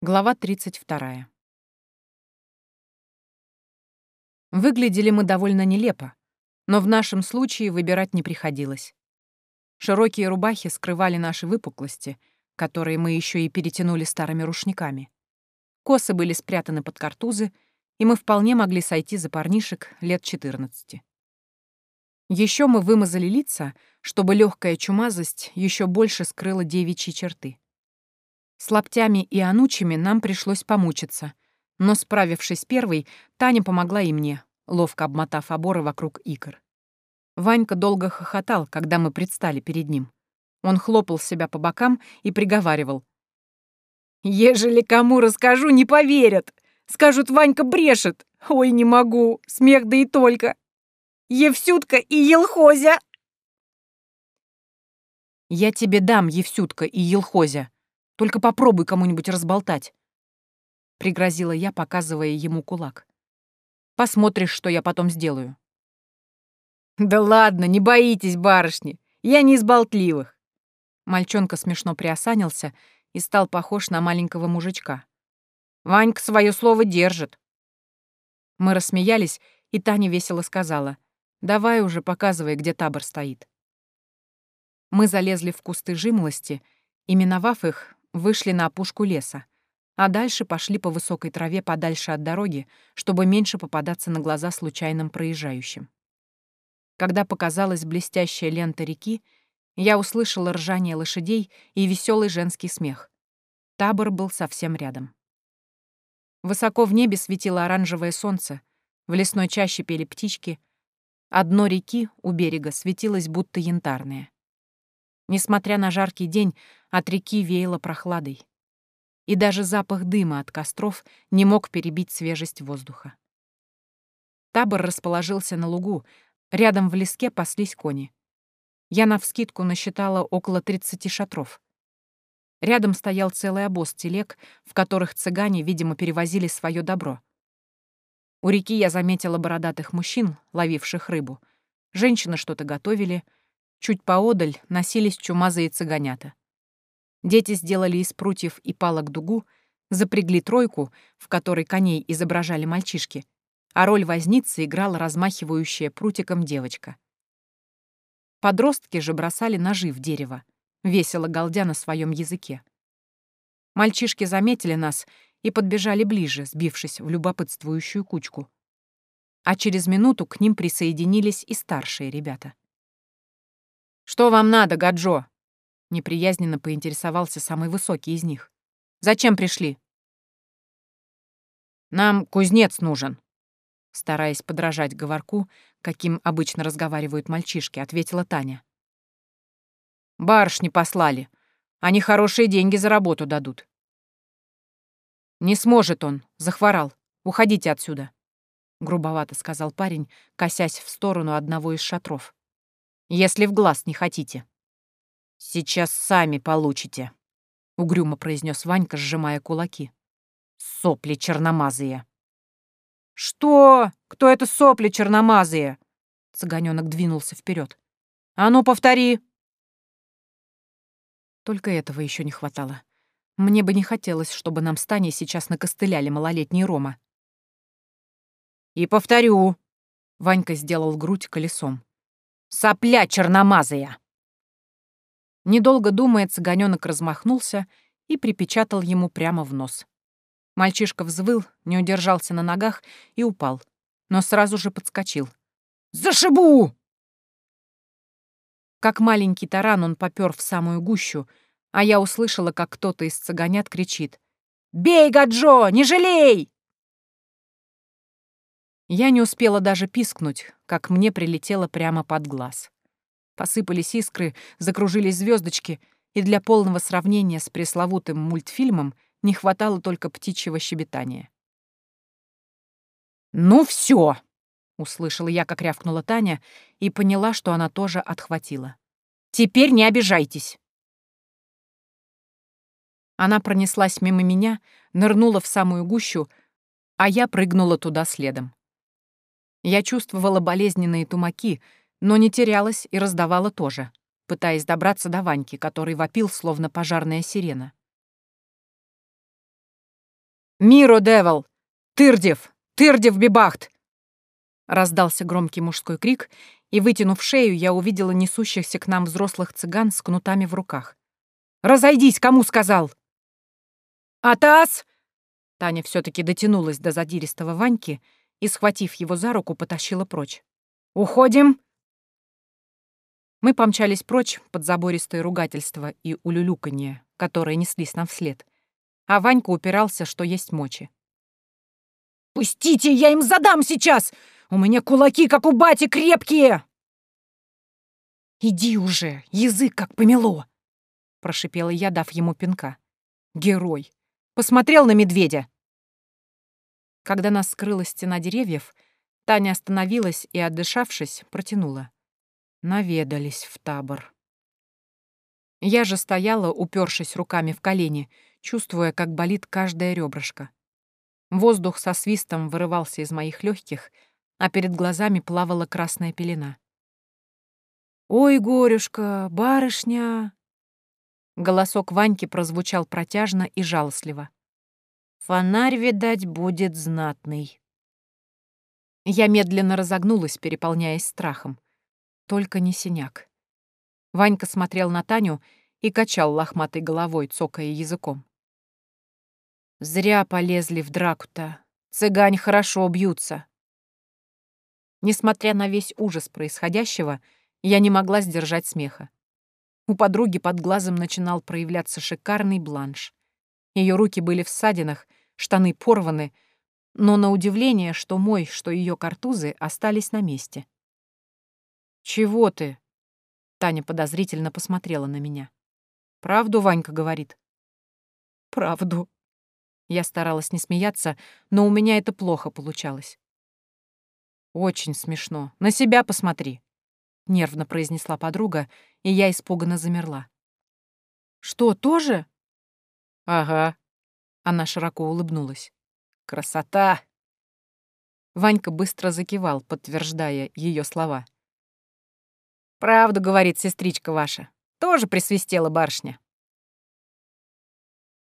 Глава 32. Выглядели мы довольно нелепо, но в нашем случае выбирать не приходилось. Широкие рубахи скрывали наши выпуклости, которые мы еще и перетянули старыми рушниками. Косы были спрятаны под картузы, и мы вполне могли сойти за парнишек лет 14. Еще мы вымазали лица, чтобы легкая чумазость еще больше скрыла девичьи черты. С лаптями и анучами нам пришлось помучиться, но, справившись первой, Таня помогла и мне, ловко обмотав оборы вокруг икр. Ванька долго хохотал, когда мы предстали перед ним. Он хлопал себя по бокам и приговаривал. «Ежели кому расскажу, не поверят. Скажут, Ванька брешет. Ой, не могу. Смех да и только. Евсютка и Елхозя!» «Я тебе дам, Евсютка и Елхозя», только попробуй кому-нибудь разболтать. Пригрозила я, показывая ему кулак. Посмотришь, что я потом сделаю. Да ладно, не боитесь, барышни. Я не из болтливых. Мальчонка смешно приосанился и стал похож на маленького мужичка. Ванька свое слово держит. Мы рассмеялись, и Таня весело сказала. «Давай уже показывай, где табор стоит». Мы залезли в кусты жимолости, и, миновав их, вышли на опушку леса, а дальше пошли по высокой траве подальше от дороги, чтобы меньше попадаться на глаза случайным проезжающим. Когда показалась блестящая лента реки, я услышала ржание лошадей и веселый женский смех. Табор был совсем рядом. Высоко в небе светило оранжевое солнце, в лесной чаще пели птички, а дно реки у берега светилось будто янтарное. Несмотря на жаркий день, от реки веяло прохладой. И даже запах дыма от костров не мог перебить свежесть воздуха. Табор расположился на лугу, рядом в леске паслись кони. Я навскидку насчитала около 30 шатров. Рядом стоял целый обоз телег, в которых цыгане, видимо, перевозили свое добро. У реки я заметила бородатых мужчин, ловивших рыбу. Женщины что-то готовили — Чуть поодаль носились чумазые цыганята. Дети сделали из прутьев и палок дугу, запрягли тройку, в которой коней изображали мальчишки, а роль возницы играла размахивающая прутиком девочка. Подростки же бросали ножи в дерево, весело галдя на своем языке. Мальчишки заметили нас и подбежали ближе, сбившись в любопытствующую кучку. А через минуту к ним присоединились и старшие ребята. «Что вам надо, Гаджо?» Неприязненно поинтересовался самый высокий из них. «Зачем пришли?» «Нам кузнец нужен», стараясь подражать говорку, каким обычно разговаривают мальчишки, ответила Таня. «Барышни послали. Они хорошие деньги за работу дадут». «Не сможет он, захворал. Уходите отсюда», — грубовато сказал парень, косясь в сторону одного из шатров если в глаз не хотите. Сейчас сами получите, угрюмо произнес Ванька, сжимая кулаки. Сопли черномазые. Что? Кто это сопли черномазые? Цыганёнок двинулся вперед. А ну, повтори. Только этого еще не хватало. Мне бы не хотелось, чтобы нам с Таней сейчас накостыляли малолетний Рома. «И повторю!» — Ванька сделал грудь колесом. Сопля черномазая!» Недолго думая, цыганёнок размахнулся и припечатал ему прямо в нос. Мальчишка взвыл, не удержался на ногах и упал, но сразу же подскочил. «Зашибу!» Как маленький таран он попёр в самую гущу, а я услышала, как кто-то из цыганят кричит. «Бей, Гаджо, не жалей!» Я не успела даже пискнуть, как мне прилетело прямо под глаз. Посыпались искры, закружились звездочки, и для полного сравнения с пресловутым мультфильмом не хватало только птичьего щебетания. «Ну все! услышала я, как рявкнула Таня, и поняла, что она тоже отхватила. «Теперь не обижайтесь!» Она пронеслась мимо меня, нырнула в самую гущу, а я прыгнула туда следом. Я чувствовала болезненные тумаки, но не терялась и раздавала тоже, пытаясь добраться до Ваньки, который вопил, словно пожарная сирена. «Миро, Девил! Тырдев! Тырдев, Бибахт!» Раздался громкий мужской крик, и, вытянув шею, я увидела несущихся к нам взрослых цыган с кнутами в руках. «Разойдись, кому сказал!» «Атас!» Таня все таки дотянулась до задиристого Ваньки и, схватив его за руку, потащила прочь. «Уходим!» Мы помчались прочь под забористое ругательство и улюлюканье, которые неслись нам вслед, а Ванька упирался, что есть мочи. «Пустите, я им задам сейчас! У меня кулаки, как у бати, крепкие!» «Иди уже, язык как помело!» — прошипела я, дав ему пинка. «Герой! Посмотрел на медведя!» Когда нас скрыла стена деревьев, Таня остановилась и, отдышавшись, протянула. Наведались в табор. Я же стояла, упершись руками в колени, чувствуя, как болит каждое ребрышко. Воздух со свистом вырывался из моих легких, а перед глазами плавала красная пелена. «Ой, горюшка, барышня!» Голосок Ваньки прозвучал протяжно и жалостливо. «Фонарь, видать, будет знатный». Я медленно разогнулась, переполняясь страхом. Только не синяк. Ванька смотрел на Таню и качал лохматой головой, цокая языком. «Зря полезли в драку-то. Цыгань хорошо бьются». Несмотря на весь ужас происходящего, я не могла сдержать смеха. У подруги под глазом начинал проявляться шикарный бланш. Ее руки были в ссадинах, штаны порваны, но на удивление, что мой, что ее картузы остались на месте. «Чего ты?» Таня подозрительно посмотрела на меня. «Правду Ванька говорит?» «Правду». Я старалась не смеяться, но у меня это плохо получалось. «Очень смешно. На себя посмотри», — нервно произнесла подруга, и я испуганно замерла. «Что, тоже?» «Ага», — она широко улыбнулась. «Красота!» Ванька быстро закивал, подтверждая ее слова. «Правду, — говорит сестричка ваша, — тоже присвистела барышня».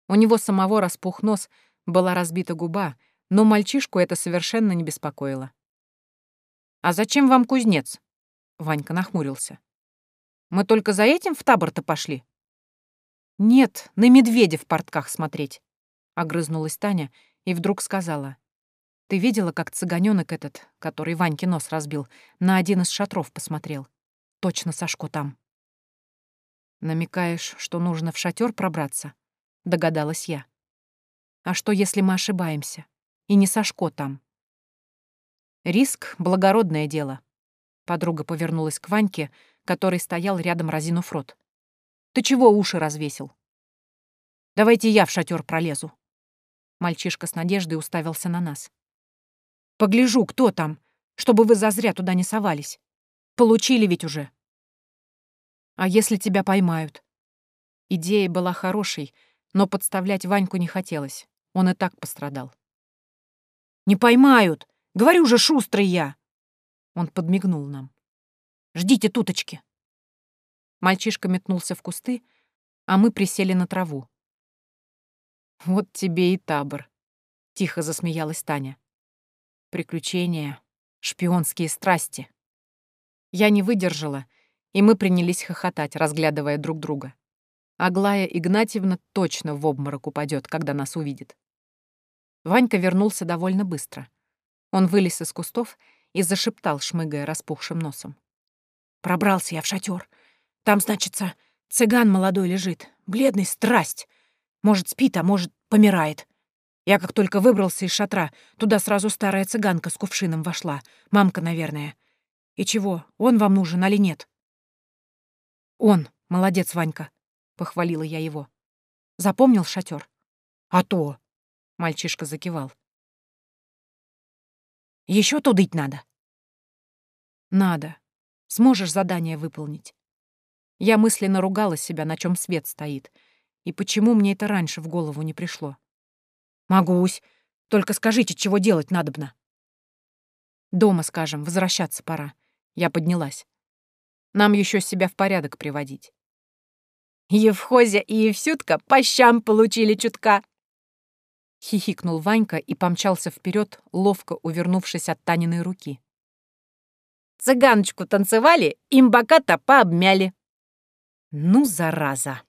У него самого распух нос, была разбита губа, но мальчишку это совершенно не беспокоило. «А зачем вам кузнец?» — Ванька нахмурился. «Мы только за этим в табор-то пошли?» «Нет, на медведя в портках смотреть», — огрызнулась Таня и вдруг сказала. «Ты видела, как цыганёнок этот, который Ваньке нос разбил, на один из шатров посмотрел?» Точно Сашко там. Намекаешь, что нужно в шатер пробраться? Догадалась я. А что, если мы ошибаемся? И не Сашко там? Риск — благородное дело. Подруга повернулась к Ваньке, который стоял рядом разинув рот. Ты чего уши развесил? Давайте я в шатер пролезу. Мальчишка с надеждой уставился на нас. Погляжу, кто там, чтобы вы зазря туда не совались. Получили ведь уже. А если тебя поймают? Идея была хорошей, но подставлять Ваньку не хотелось. Он и так пострадал. «Не поймают! Говорю же, шустрый я!» Он подмигнул нам. «Ждите туточки!» Мальчишка метнулся в кусты, а мы присели на траву. «Вот тебе и табор», — тихо засмеялась Таня. «Приключения, шпионские страсти». Я не выдержала, и мы принялись хохотать, разглядывая друг друга. Аглая Игнатьевна точно в обморок упадет, когда нас увидит. Ванька вернулся довольно быстро. Он вылез из кустов и зашептал, шмыгая распухшим носом. «Пробрался я в шатер. Там, значится, цыган молодой лежит, бледный страсть. Может, спит, а может, помирает. Я как только выбрался из шатра, туда сразу старая цыганка с кувшином вошла. Мамка, наверное. И чего, он вам нужен или нет?» «Он, молодец, Ванька», — похвалила я его. «Запомнил шатер? «А то!» — мальчишка закивал. Еще тудыть надо?» «Надо. Сможешь задание выполнить». Я мысленно ругала себя, на чем свет стоит, и почему мне это раньше в голову не пришло. «Могусь. Только скажите, чего делать надобно?» «Дома, скажем, возвращаться пора. Я поднялась. Нам еще себя в порядок приводить. Евхозя и Евсютка по щам получили чутка. — хихикнул Ванька и помчался вперед, ловко увернувшись от Таниной руки. «Цыганочку танцевали, им бока-то пообмяли». «Ну, зараза!»